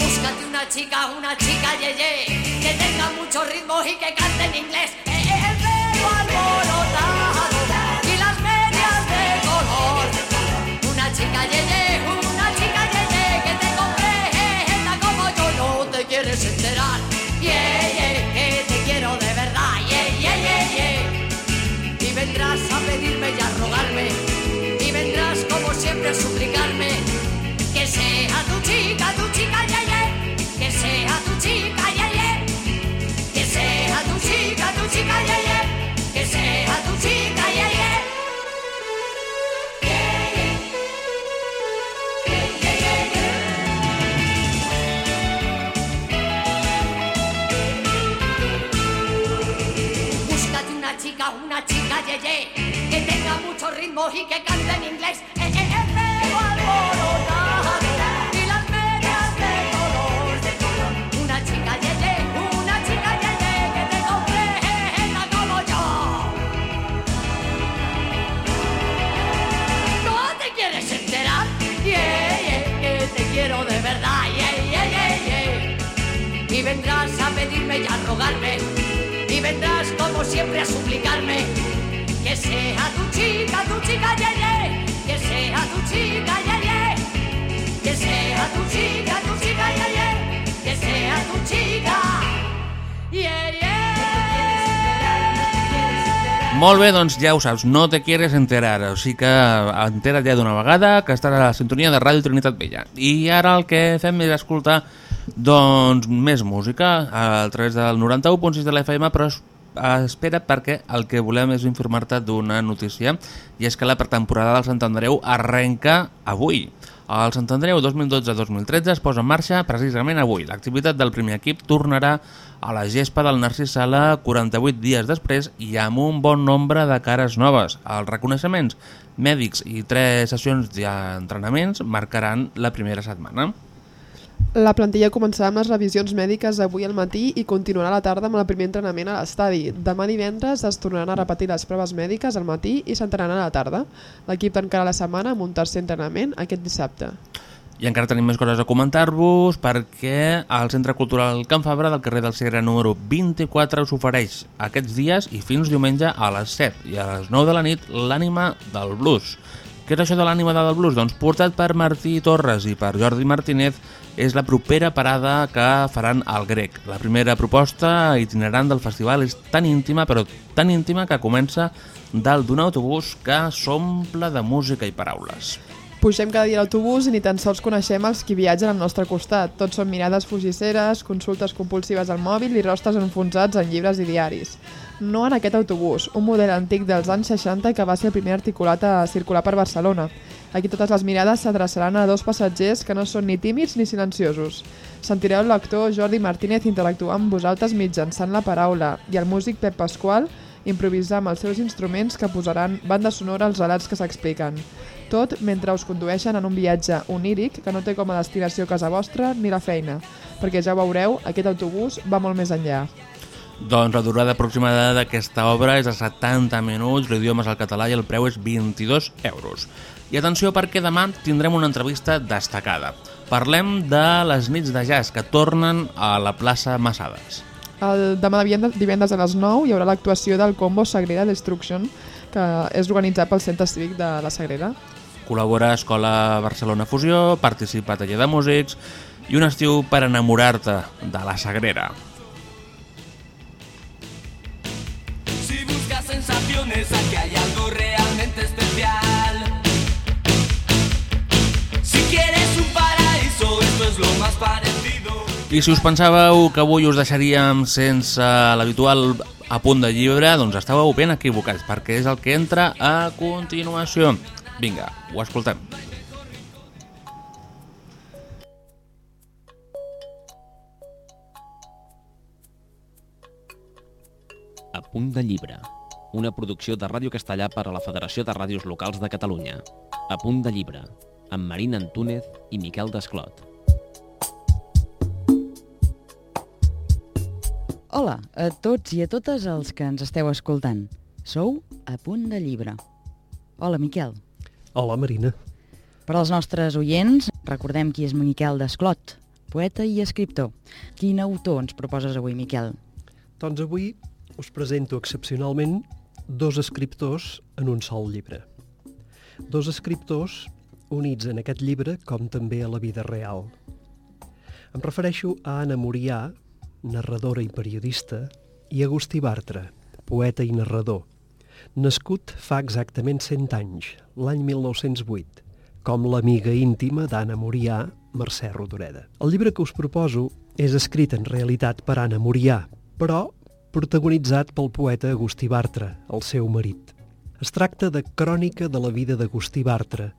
Búscate una chica, una chica yeye, que tenga mucho ritmo y que cante en inglés. Y que canta en inglés. Eh, eh, eh, y las medias de color. Una chica yeye, una chica yeye que te comprenda como yo. No te quieres enterar, yeah, yeah, que te quiero de verdad, yeah, yeah, yeah, yeah. Y vendrás a pedirme y a rogarme, y vendrás como siempre a suplicarme, que sea tu chica, tu chica, yeah, yeah, que sea tu chica, yeah, yeah, que sea tu chica, tu chica, yeah, yeah, que sea tu chica, yeah, yeah.
Molt bé, doncs ja ho saps, no te quieres enterar, o sigui que entera't ja d'una vegada que estàs a la sintonia de Ràdio Trinitat Vella. I ara el que fem és escoltar doncs més música a través del 91.6 de la FM, però espera perquè el que volem és informar-te d'una notícia i és que la pretemporada del Sant Andreu arrenca avui. El Sant Andreu 2012-2013 es posa en marxa precisament avui. L'activitat del primer equip tornarà a la gespa del Narcís Sala 48 dies després i amb un bon nombre de cares noves. Els reconeixements mèdics i tres sessions d'entrenaments marcaran la primera setmana.
La plantilla començarà amb les revisions mèdiques avui al matí i continuarà la tarda amb el primer entrenament a l'estadi. Demà divendres es tornaran a repetir les proves mèdiques al matí i s'entrenaran a la tarda. L'equip tancarà la setmana amb un tercer entrenament aquest dissabte.
I encara tenim més coses a comentar-vos perquè el Centre Cultural Can Fabra del carrer del Segre número 24 us ofereix aquests dies i fins diumenge a les 7 i a les 9 de la nit l'ànima del blues. Què és això de l'ànima del blues? Doncs portat per Martí Torres i per Jordi Martínez és la propera parada que faran al grec. La primera proposta itinerant del festival és tan íntima, però tan íntima que comença dalt d'un autobús que s'omple de música i paraules.
Pugem cada dia l'autobús i ni tan sols coneixem els qui viatgen al nostre costat. Tots són mirades fugisseres, consultes compulsives al mòbil i rostres enfonsats en llibres i diaris. No en aquest autobús, un model antic dels anys 60 que va ser el primer articulat a circular per Barcelona. Aquí totes les mirades s'adreçaran a dos passatgers que no són ni tímids ni silenciosos. Sentireu l'actor Jordi Martínez interactuar amb vosaltres mitjançant la paraula i el músic Pep Pasqual improvisar amb els seus instruments que posaran banda sonora als relats que s'expliquen. Tot mentre us condueixen en un viatge oníric que no té com a destinació casa vostra ni la feina, perquè ja veureu, aquest autobús va molt més enllà.
Doncs la durada aproximada d'aquesta obra és de 70 minuts, l'idioma és el català i el preu és 22 euros. I atenció perquè demà tindrem una entrevista destacada. Parlem de les nits de jazz que tornen a la plaça Massades.
El demà divendres, divendres a les 9 hi haurà l'actuació del combo Sagrera Destruction, que és organitzat pel Centre Cívic de la Sagrera.
Col·labora Escola Barcelona Fusió, participa Taller de Músics i un estiu per enamorar-te de la Sagrera.
Sensaciones, aquí hay algo realmente especial. Si quieres un paraíso, esto es lo más parecido.
I si us pensàveu que avui us deixaríem sense l'habitual a punt de llibre, doncs estàveu ben equivocats, perquè és el que entra a continuació. Vinga, ho escoltem.
A punt de llibre, una producció de Ràdio Castellà per a la Federació de Ràdios Locals de Catalunya. A punt de llibre, amb Marina Antúnez i Miquel Desclot.
Hola a tots i a totes els que ens esteu escoltant. Sou a punt de llibre. Hola, Miquel.
Hola, Marina.
Per als nostres oients, recordem qui és Miquel Desclot, poeta i escriptor. Quin autor ens proposes avui, Miquel?
Doncs avui us presento excepcionalment dos escriptors en un sol llibre. Dos escriptors units en aquest llibre com també a la vida real. Em refereixo a Anna Murià, narradora i periodista, i Agustí Bartra, poeta i narrador, nascut fa exactament 100 anys, l'any 1908, com l'amiga íntima d'Anna Murià, Mercè Rodoreda. El llibre que us proposo és escrit en realitat per Anna Murià, però protagonitzat pel poeta Agustí Bartra, el seu marit. Es tracta de Crònica de la vida d'Agustí Bartra,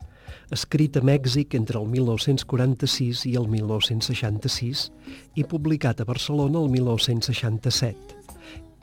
escrit a Mèxic entre el 1946 i el 1966 i publicat a Barcelona el 1967.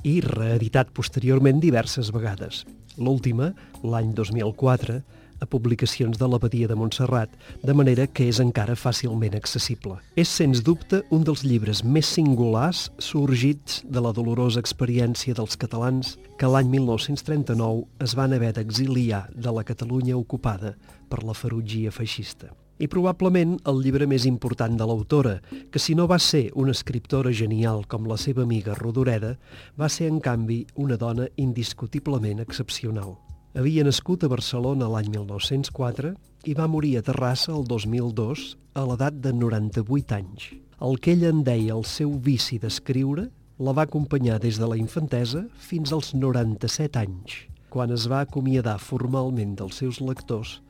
i reeditat posteriorment diverses vegades. L'última, l'any 2004, a publicacions de l'Abadia de Montserrat, de manera que és encara fàcilment accessible. És, sens dubte, un dels llibres més singulars sorgits de la dolorosa experiència dels catalans que l'any 1939 es van haver d'exiliar de la Catalunya ocupada per la ferotgia feixista. I probablement el llibre més important de l'autora, que si no va ser una escriptora genial com la seva amiga Rodoreda, va ser en canvi una dona indiscutiblement excepcional. Havia nascut a Barcelona l'any 1904 i va morir a Terrassa el 2002 a l'edat de 98 anys. El que ella en deia el seu vici d'escriure la va acompanyar des de la infantesa fins als 97 anys, quan es va acomiadar formalment dels seus lectors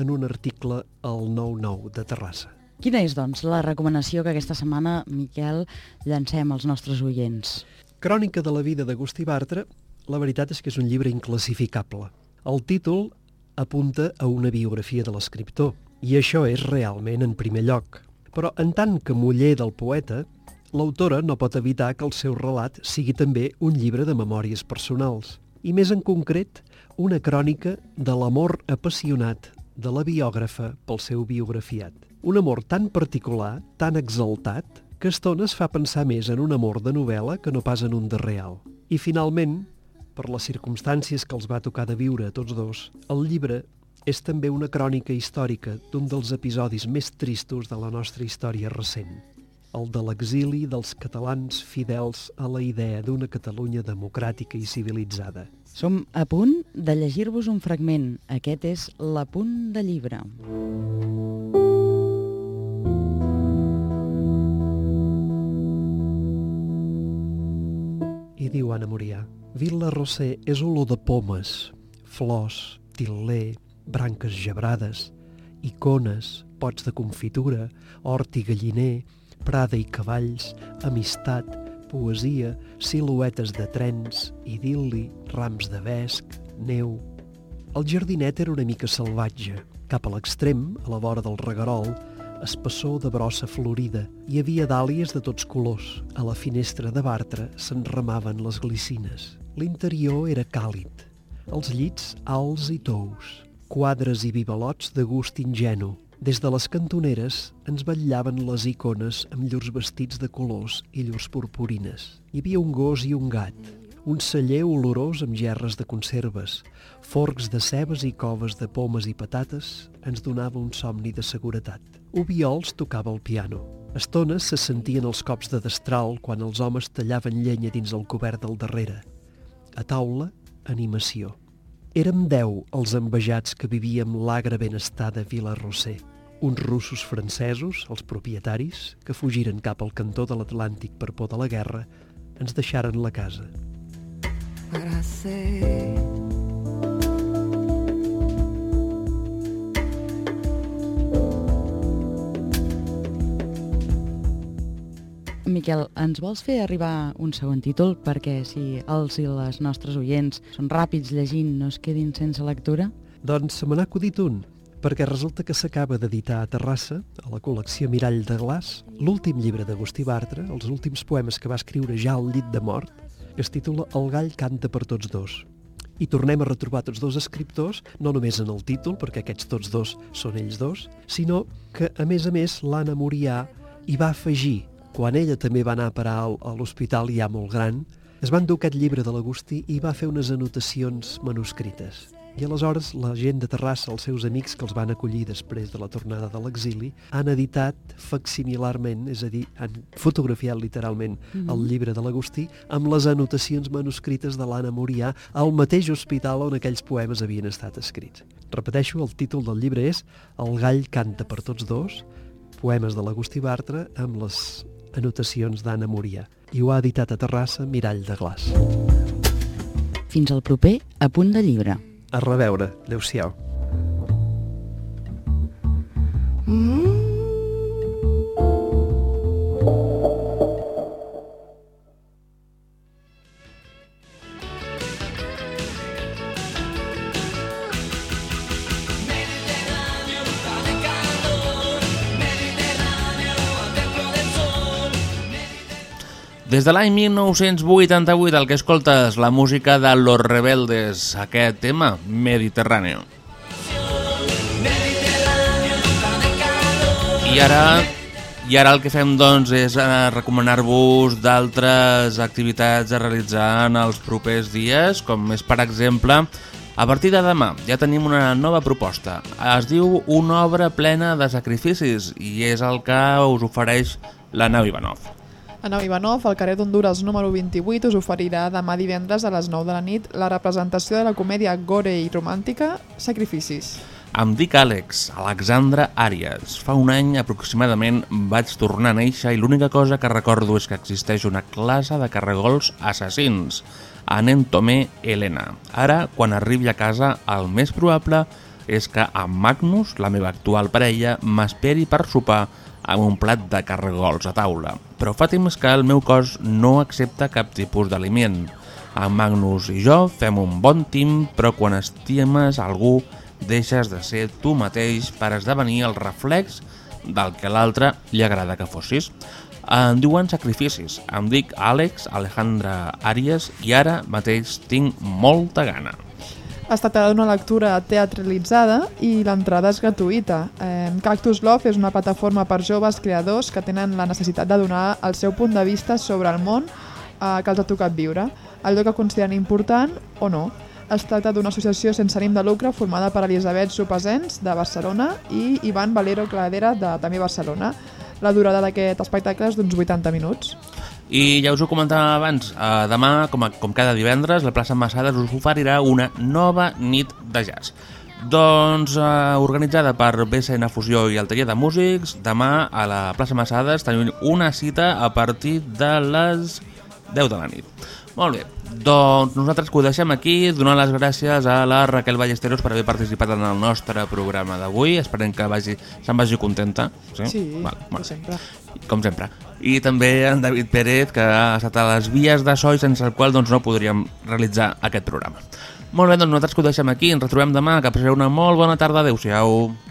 en un article al 9-9 de Terrassa.
Quina és, doncs, la recomanació que aquesta setmana, Miquel, llancem als nostres oients?
Crònica de la vida d'Agustí Bartra, la veritat és que és un llibre inclassificable. El títol apunta a una biografia de l'escriptor, i això és realment en primer lloc. Però en tant que muller del poeta, l'autora no pot evitar que el seu relat sigui també un llibre de memòries personals, i més en concret, una crònica de l'amor apassionat de la biògrafa pel seu biografiat. Un amor tan particular, tan exaltat, que a estones fa pensar més en un amor de novel·la que no pas en un de real. I finalment, per les circumstàncies que els va tocar de viure a tots dos, el llibre és també una crònica històrica d'un dels episodis més tristos de la nostra història recent, el de l'exili dels catalans fidels a la idea d'una Catalunya democràtica i civilitzada.
Som a punt de llegir-vos un fragment. Aquest és l'apunt de llibre.
I diu Anna Morià, Vila Roser és olor de pomes, flors, til·ler, branques gebrades, icones, pots de confitura, hort i galliner, prada i cavalls, amistat, poesia, siluetes de trens, idil·li, rams de vesc, neu... El jardinet era una mica salvatge. Cap a l'extrem, a la vora del regarol, espessor de brossa florida. Hi havia dàlies de tots colors. A la finestra de Bartra s'enramaven les glicines. L'interior era càlid. Els llits alts i tous. Quadres i bibalots de gust ingenu. Des de les cantoneres ens vetllaven les icones amb llurs vestits de colors i llurs purpurines. Hi havia un gos i un gat, un celler olorós amb gerres de conserves, forcs de cebes i coves de pomes i patates ens donava un somni de seguretat. Ubiols tocava el piano. Estones se sentien els cops de destral quan els homes tallaven llenya dins el cobert del darrere. A taula, animació. Érem deu els envejats que vivíem l'agre benestar de Vila Roser. Uns russos francesos, els propietaris, que fugiren cap al cantó de l'Atlàntic per por de la guerra, ens deixaren la casa.
Para ser.
Miquel, ens vols fer arribar un segon títol perquè si els i les nostres oients són ràpids llegint no es quedin sense lectura?
Doncs se me n'ha acudit un, perquè resulta que s'acaba d'editar a Terrassa, a la col·lecció Mirall de Glaç, l'últim llibre d'Agustí Bartra, els últims poemes que va escriure ja al llit de mort, que es titula El gall canta per tots dos. I tornem a retrobar tots dos escriptors, no només en el títol, perquè aquests tots dos són ells dos, sinó que, a més a més, l'Anna Morià hi va afegir, quan ella també va anar a parar a l'hospital ja molt gran, es va endur aquest llibre de l'Agustí i va fer unes anotacions manuscrites. I aleshores la gent de Terrassa, els seus amics que els van acollir després de la tornada de l'exili, han editat facsimilarment, és a dir, han fotografiat literalment mm -hmm. el llibre de l'Agustí amb les anotacions manuscrites de l'Anna Morià al mateix hospital on aquells poemes havien estat escrits. Repeteixo, el títol del llibre és El gall canta per tots dos, poemes de l'Agustí Bartra amb les anotacions d'Anna Morià. I ho ha editat a Terrassa Mirall de Glaç.
Fins al proper A punt de llibre.
A reveure. Adéu-siau.
Mm.
Des de l'any 1988 el que escoltes la música de Los Rebeldes, aquest tema, Mediterráneo. I ara, I ara el que fem doncs és eh, recomanar-vos d'altres activitats a realitzar en els propers dies, com és per exemple a partir de demà ja tenim una nova proposta. Es diu Una obra plena de sacrificis i és el que us ofereix la nau Ivanov.
A Nau Ivanov, al carrer d'Honduras número 28, us oferirà demà divendres a les 9 de la nit la representació de la comèdia gore i romàntica Sacrificis.
Em dic Àlex, Alexandra Àries. Fa un any aproximadament vaig tornar a néixer i l'única cosa que recordo és que existeix una classe de carregols assassins, a nen Tomé Helena. Ara, quan arribi a casa, el més probable és que en Magnus, la meva actual parella, m'esperi per sopar amb un plat de carregols a taula. Però fa temps que el meu cos no accepta cap tipus d'aliment. En Magnus i jo fem un bon team, però quan estimes algú deixes de ser tu mateix per esdevenir el reflex del que l'altre li agrada que fossis. Em diuen sacrificis. Em dic Àlex Alejandra Àries i ara mateix tinc molta gana.
Es tractarà d'una lectura teatralitzada i l'entrada és gratuïta. Eh, Cactus Love és una plataforma per joves creadors que tenen la necessitat de donar el seu punt de vista sobre el món eh, que els ha tocat viure, allò que consideren important o no. Es tracta d'una associació sense ànim de lucre formada per Elisabet Supasens, de Barcelona, i Ivan Valero Cladera, de també Barcelona. La durada d'aquest espectacle és d'uns 80 minuts.
I ja us ho comentàvem abans, eh, demà, com, a, com cada divendres, la plaça Massades us oferirà una nova nit de jazz. Doncs eh, organitzada per BCN Fusió i el taller de músics, demà a la plaça Massades tenim una cita a partir de les 10 de la nit. Molt bé, doncs nosaltres que ho deixem aquí, donant les gràcies a la Raquel Ballesteros per haver participat en el nostre programa d'avui. Esperem que vagi, se'n vagi contenta. Sí,
Sí,
Val,
com sempre.
Com sempre. I també en David Pérez, que ha estat a les vies de so i sense el qual doncs, no podríem realitzar aquest programa. Molt bé, doncs nosaltres que ho deixem aquí. Ens retrobem demà. Que passeu una molt bona tarda. Adéu-siau.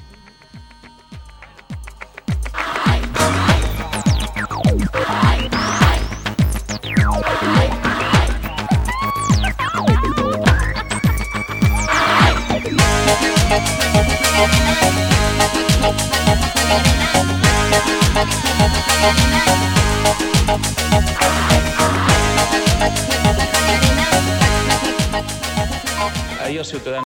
Ahir els ciutadans